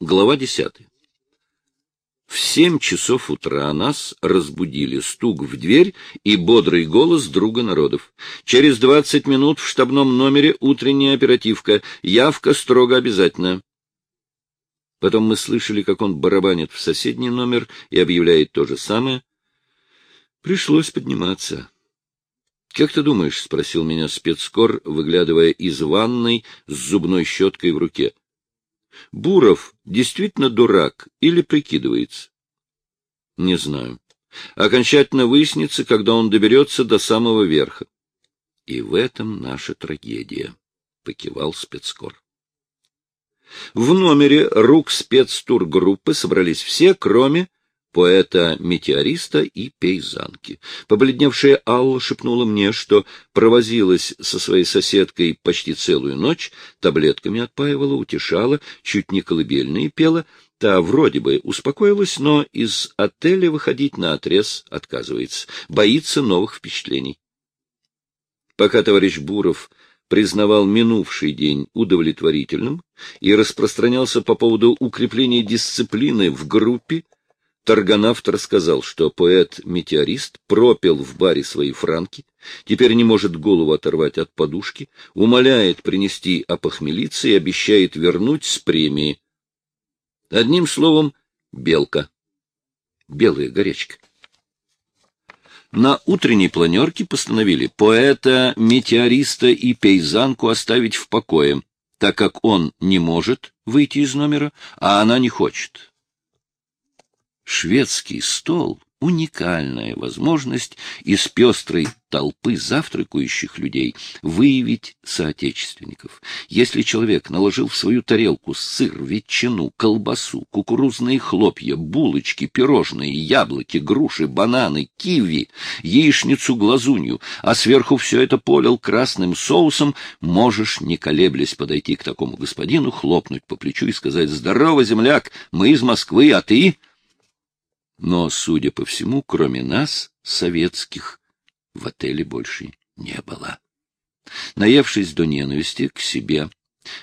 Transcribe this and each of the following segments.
Глава десятая. В семь часов утра нас разбудили стук в дверь и бодрый голос друга народов. Через двадцать минут в штабном номере утренняя оперативка. Явка строго обязательна. Потом мы слышали, как он барабанит в соседний номер и объявляет то же самое. Пришлось подниматься. — Как ты думаешь? — спросил меня спецкор, выглядывая из ванной с зубной щеткой в руке. Буров действительно дурак или прикидывается? Не знаю. Окончательно выяснится, когда он доберется до самого верха. И в этом наша трагедия, — покивал спецкор. В номере рук спецтургруппы собрались все, кроме поэта-метеориста и пейзанки. Побледневшая Алла шепнула мне, что провозилась со своей соседкой почти целую ночь, таблетками отпаивала, утешала, чуть не колыбельные пела. Та вроде бы успокоилась, но из отеля выходить на отрез отказывается, боится новых впечатлений. Пока товарищ Буров признавал минувший день удовлетворительным и распространялся по поводу укрепления дисциплины в группе, Тарганавт рассказал, что поэт-метеорист пропил в баре свои франки, теперь не может голову оторвать от подушки, умоляет принести опохмелиться и обещает вернуть с премии. Одним словом, белка. Белая горячка. На утренней планерке постановили поэта, метеориста и пейзанку оставить в покое, так как он не может выйти из номера, а она не хочет. Шведский стол — уникальная возможность из пестрой толпы завтракающих людей выявить соотечественников. Если человек наложил в свою тарелку сыр, ветчину, колбасу, кукурузные хлопья, булочки, пирожные, яблоки, груши, бананы, киви, яичницу-глазунью, а сверху все это полил красным соусом, можешь, не колеблясь, подойти к такому господину, хлопнуть по плечу и сказать «Здорово, земляк, мы из Москвы, а ты?» Но, судя по всему, кроме нас, советских, в отеле больше не было. Наевшись до ненависти к себе,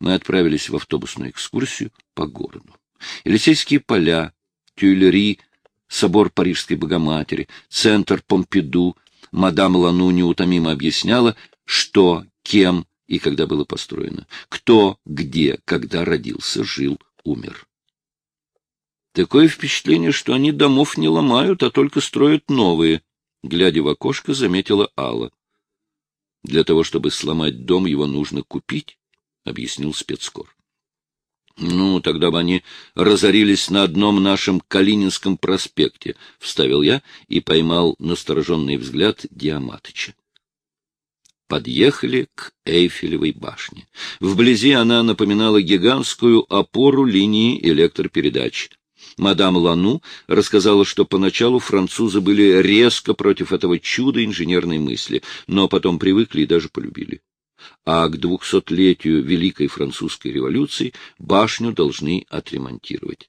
мы отправились в автобусную экскурсию по городу. Елисейские поля, Тюильри, собор Парижской Богоматери, центр Помпиду, мадам Лану неутомимо объясняла, что, кем и когда было построено, кто, где, когда родился, жил, умер. Такое впечатление, что они домов не ломают, а только строят новые, — глядя в окошко, заметила Алла. — Для того, чтобы сломать дом, его нужно купить, — объяснил спецкор. — Ну, тогда бы они разорились на одном нашем Калининском проспекте, — вставил я и поймал настороженный взгляд Диаматыча. Подъехали к Эйфелевой башне. Вблизи она напоминала гигантскую опору линии электропередач. Мадам Лану рассказала, что поначалу французы были резко против этого чуда инженерной мысли, но потом привыкли и даже полюбили. А к двухсотлетию Великой Французской революции башню должны отремонтировать.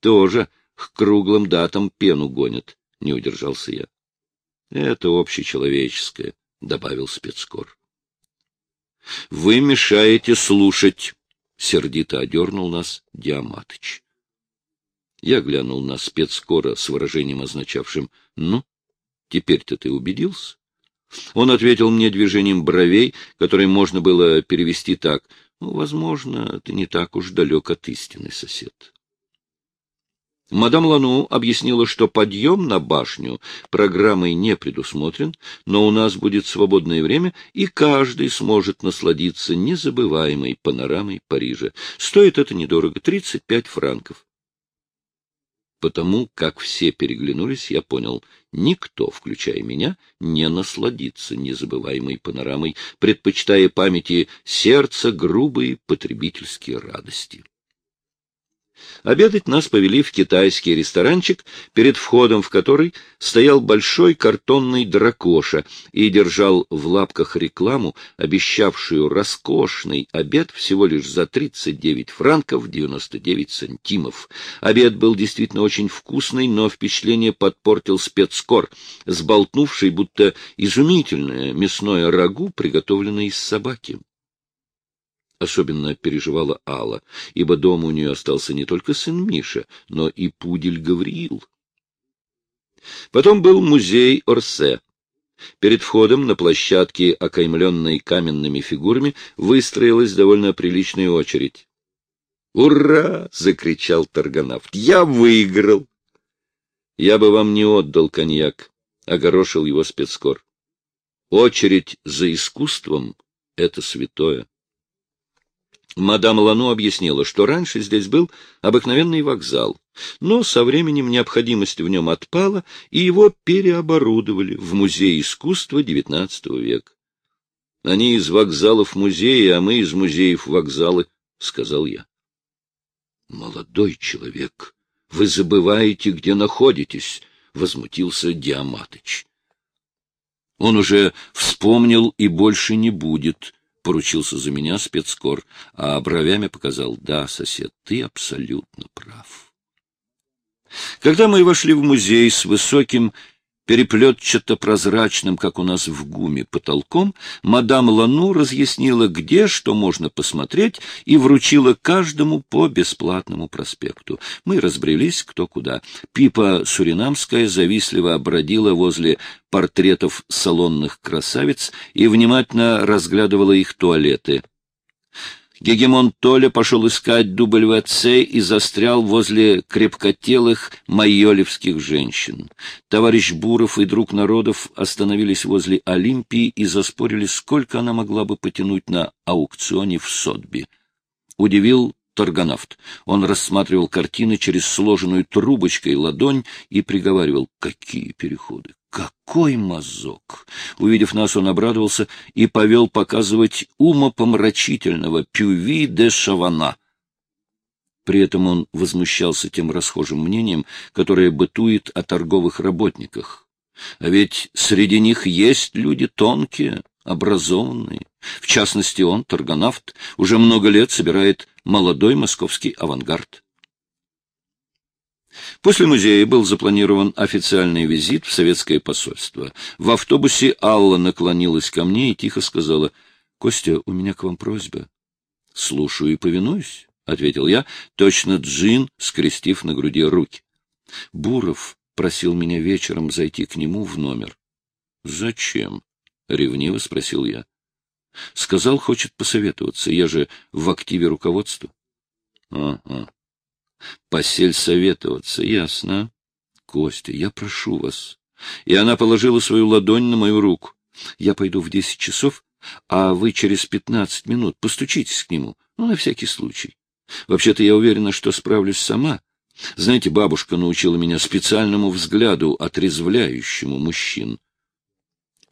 Тоже к круглым датам пену гонят, — не удержался я. — Это общечеловеческое, — добавил спецкор. — Вы мешаете слушать, — сердито одернул нас Диаматыч. Я глянул на спецкора с выражением, означавшим «Ну, теперь-то ты убедился?» Он ответил мне движением бровей, которое можно было перевести так «Ну, возможно, ты не так уж далек от истины, сосед». Мадам Лану объяснила, что подъем на башню программой не предусмотрен, но у нас будет свободное время, и каждый сможет насладиться незабываемой панорамой Парижа. Стоит это недорого — 35 франков. Потому как все переглянулись, я понял, никто, включая меня, не насладится незабываемой панорамой, предпочитая памяти сердца грубые потребительские радости. Обедать нас повели в китайский ресторанчик, перед входом в который стоял большой картонный дракоша и держал в лапках рекламу, обещавшую роскошный обед всего лишь за 39 франков 99 сантимов. Обед был действительно очень вкусный, но впечатление подпортил спецкор, сболтнувший, будто изумительное мясное рагу, приготовленное из собаки. Особенно переживала Алла, ибо дома у нее остался не только сын Миша, но и пудель Гавриил. Потом был музей Орсе. Перед входом на площадке, окаймленной каменными фигурами, выстроилась довольно приличная очередь. «Ура!» — закричал торгонавт. «Я выиграл!» «Я бы вам не отдал коньяк», — огорошил его спецкор. «Очередь за искусством — это святое». Мадам Лану объяснила, что раньше здесь был обыкновенный вокзал, но со временем необходимость в нем отпала, и его переоборудовали в музей искусства XIX века. — Они из вокзалов музеи, а мы из музеев вокзалы, — сказал я. — Молодой человек, вы забываете, где находитесь, — возмутился Диаматыч. Он уже вспомнил и больше не будет, — поручился за меня спецкор, а бровями показал, — да, сосед, ты абсолютно прав. Когда мы вошли в музей с высоким переплетчато-прозрачным, как у нас в ГУМе, потолком, мадам Лану разъяснила, где что можно посмотреть, и вручила каждому по бесплатному проспекту. Мы разбрелись кто куда. Пипа Суринамская завистливо обродила возле портретов салонных красавиц и внимательно разглядывала их туалеты. Гегемон Толя пошел искать ВЦ и застрял возле крепкотелых майолевских женщин. Товарищ Буров и друг народов остановились возле Олимпии и заспорили, сколько она могла бы потянуть на аукционе в Сотби. Удивил торгонавт. Он рассматривал картины через сложенную трубочкой ладонь и приговаривал, какие переходы, какой мазок! Увидев нас, он обрадовался и повел показывать умопомрачительного Пюви де Шавана. При этом он возмущался тем расхожим мнением, которое бытует о торговых работниках. А ведь среди них есть люди тонкие, образованные. В частности, он, торгонавт, уже много лет собирает молодой московский авангард. После музея был запланирован официальный визит в советское посольство. В автобусе Алла наклонилась ко мне и тихо сказала, — Костя, у меня к вам просьба. — Слушаю и повинуюсь, — ответил я, точно джин, скрестив на груди руки. Буров просил меня вечером зайти к нему в номер. — Зачем? — ревниво спросил я. — Сказал, хочет посоветоваться. Я же в активе руководства. — Ага. Посельсоветоваться, ясно. Костя, я прошу вас. И она положила свою ладонь на мою руку. Я пойду в десять часов, а вы через пятнадцать минут постучитесь к нему, ну, на всякий случай. Вообще-то я уверена, что справлюсь сама. Знаете, бабушка научила меня специальному взгляду, отрезвляющему мужчин.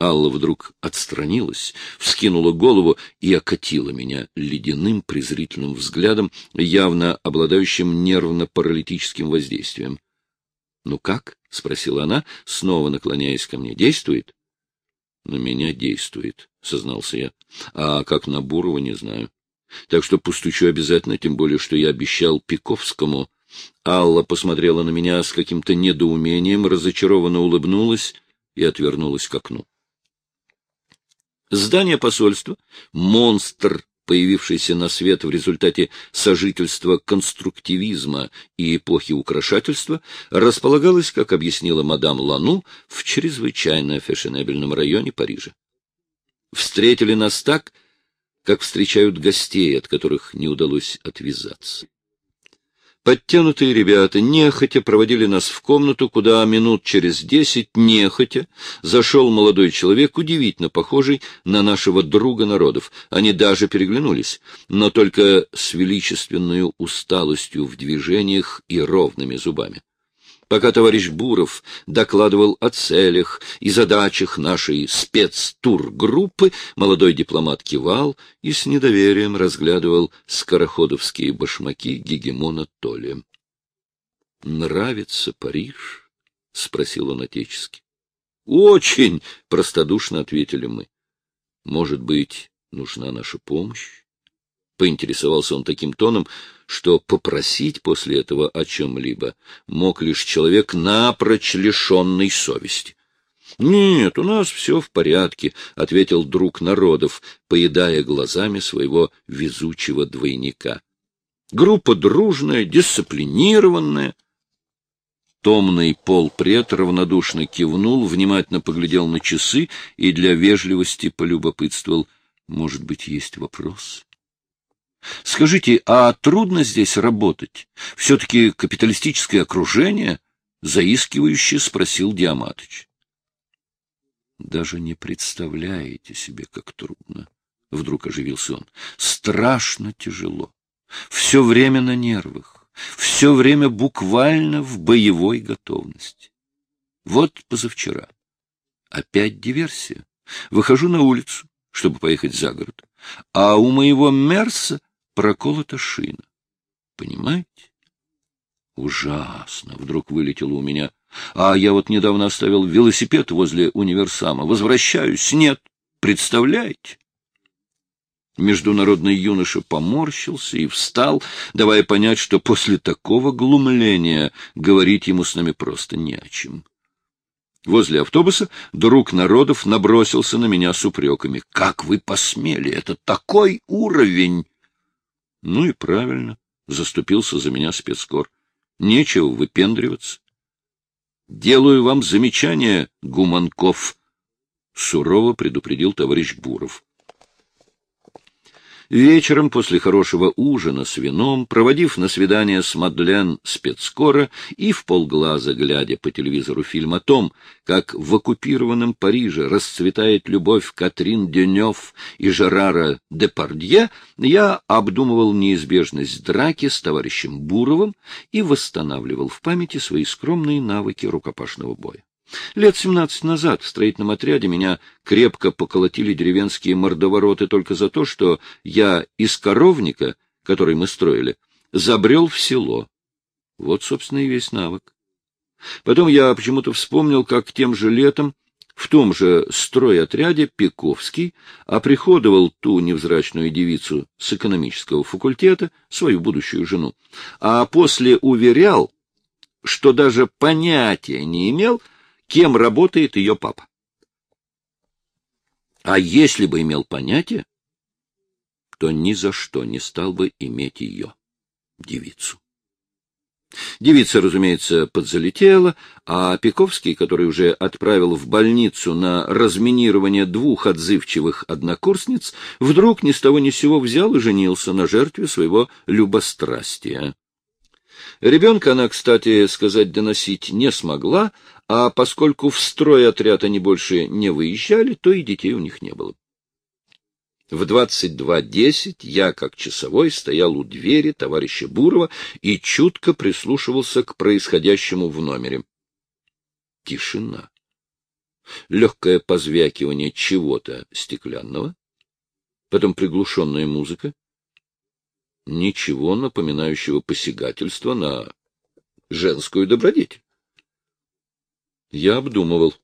Алла вдруг отстранилась, вскинула голову и окатила меня ледяным презрительным взглядом, явно обладающим нервно-паралитическим воздействием. — Ну как? — спросила она, снова наклоняясь ко мне. — Действует? — На меня действует, — сознался я. — А как на Бурова, не знаю. Так что постучу обязательно, тем более, что я обещал Пиковскому. Алла посмотрела на меня с каким-то недоумением, разочарованно улыбнулась и отвернулась к окну. Здание посольства, монстр, появившийся на свет в результате сожительства конструктивизма и эпохи украшательства, располагалось, как объяснила мадам Лану, в чрезвычайно фешенебельном районе Парижа. Встретили нас так, как встречают гостей, от которых не удалось отвязаться. Подтянутые ребята нехотя проводили нас в комнату, куда минут через десять нехотя зашел молодой человек, удивительно похожий на нашего друга народов. Они даже переглянулись, но только с величественной усталостью в движениях и ровными зубами. Пока товарищ Буров докладывал о целях и задачах нашей спецтургруппы, молодой дипломат кивал и с недоверием разглядывал скороходовские башмаки гегемона Толи. — Нравится Париж? — спросил он отечески. — Очень! — простодушно ответили мы. — Может быть, нужна наша помощь? Поинтересовался он таким тоном, что попросить после этого о чем-либо мог лишь человек, напрочь лишенный совести. Нет, у нас все в порядке, — ответил друг народов, поедая глазами своего везучего двойника. Группа дружная, дисциплинированная. Томный полпред равнодушно кивнул, внимательно поглядел на часы и для вежливости полюбопытствовал. Может быть, есть вопрос? — Скажите, а трудно здесь работать? Все-таки капиталистическое окружение? — заискивающе спросил Диаматыч. — Даже не представляете себе, как трудно, — вдруг оживился он. — Страшно тяжело. Все время на нервах, все время буквально в боевой готовности. Вот позавчера. Опять диверсия. Выхожу на улицу, чтобы поехать за город, а у моего Мерса проколота шина. Понимаете? Ужасно, вдруг вылетело у меня. А я вот недавно оставил велосипед возле универсама. Возвращаюсь. Нет. Представляете? Международный юноша поморщился и встал, давая понять, что после такого глумления говорить ему с нами просто не о чем. Возле автобуса друг народов набросился на меня с упреками. «Как вы посмели? Это такой уровень!» Ну и правильно, заступился за меня спецкор. Нечего выпендриваться. Делаю вам замечание, Гуманков, сурово предупредил товарищ Буров. Вечером, после хорошего ужина с вином, проводив на свидание с Мадлен спецскора и в полглаза глядя по телевизору фильм о том, как в оккупированном Париже расцветает любовь Катрин Денев и Жерара Депардье, я обдумывал неизбежность драки с товарищем Буровым и восстанавливал в памяти свои скромные навыки рукопашного боя. Лет семнадцать назад в строительном отряде меня крепко поколотили деревенские мордовороты только за то, что я из коровника, который мы строили, забрел в село. Вот, собственно, и весь навык. Потом я почему-то вспомнил, как тем же летом в том же стройотряде Пековский оприходовал ту невзрачную девицу с экономического факультета, свою будущую жену, а после уверял, что даже понятия не имел, кем работает ее папа. А если бы имел понятие, то ни за что не стал бы иметь ее, девицу. Девица, разумеется, подзалетела, а Пиковский, который уже отправил в больницу на разминирование двух отзывчивых однокурсниц, вдруг ни с того ни сего взял и женился на жертве своего любострастия. Ребенка она, кстати сказать, доносить не смогла, а поскольку в строй отряд они больше не выезжали, то и детей у них не было. В 22.10 я, как часовой, стоял у двери товарища Бурова и чутко прислушивался к происходящему в номере. Тишина. Легкое позвякивание чего-то стеклянного, потом приглушенная музыка, ничего напоминающего посягательство на женскую добродетель. Я обдумывал,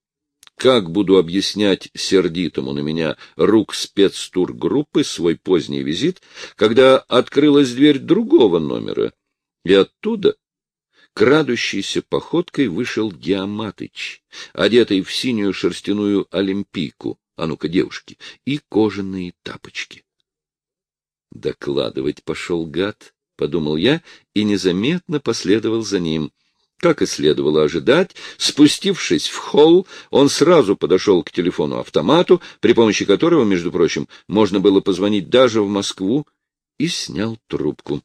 как буду объяснять сердитому на меня рук спецтургруппы свой поздний визит, когда открылась дверь другого номера, и оттуда крадущейся походкой вышел Диаматыч, одетый в синюю шерстяную олимпийку, а ну-ка, девушки, и кожаные тапочки. Докладывать пошел гад, — подумал я и незаметно последовал за ним. Как и следовало ожидать, спустившись в холл, он сразу подошел к телефону-автомату, при помощи которого, между прочим, можно было позвонить даже в Москву, и снял трубку.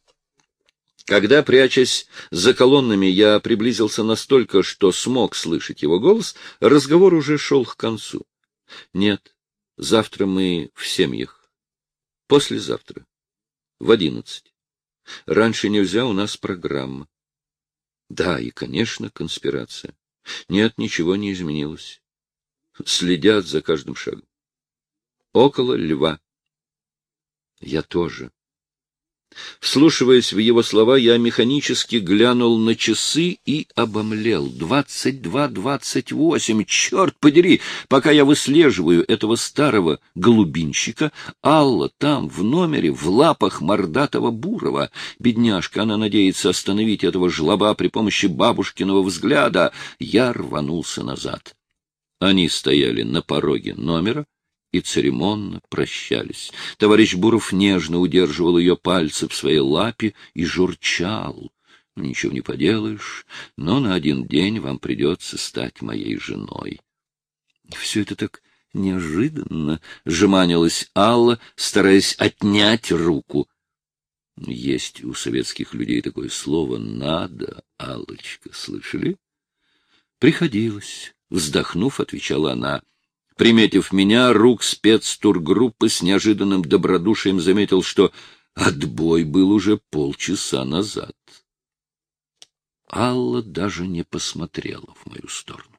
Когда, прячась за колоннами, я приблизился настолько, что смог слышать его голос, разговор уже шел к концу. Нет, завтра мы в семьях. Послезавтра в одиннадцать. Раньше нельзя, у нас программа. Да, и, конечно, конспирация. Нет, ничего не изменилось. Следят за каждым шагом. Около льва. Я тоже. Вслушиваясь в его слова, я механически глянул на часы и обомлел. Двадцать два, двадцать восемь, черт подери! Пока я выслеживаю этого старого голубинщика, Алла там, в номере, в лапах мордатого Бурова. Бедняжка, она надеется остановить этого жлоба при помощи бабушкиного взгляда. Я рванулся назад. Они стояли на пороге номера и церемонно прощались. Товарищ Буров нежно удерживал ее пальцы в своей лапе и журчал. Ничего не поделаешь, но на один день вам придется стать моей женой. Все это так неожиданно, — жеманилась Алла, стараясь отнять руку. Есть у советских людей такое слово «надо», Аллочка, слышали? Приходилось, вздохнув, отвечала она. Приметив меня, рук спецтургруппы с неожиданным добродушием заметил, что отбой был уже полчаса назад. Алла даже не посмотрела в мою сторону.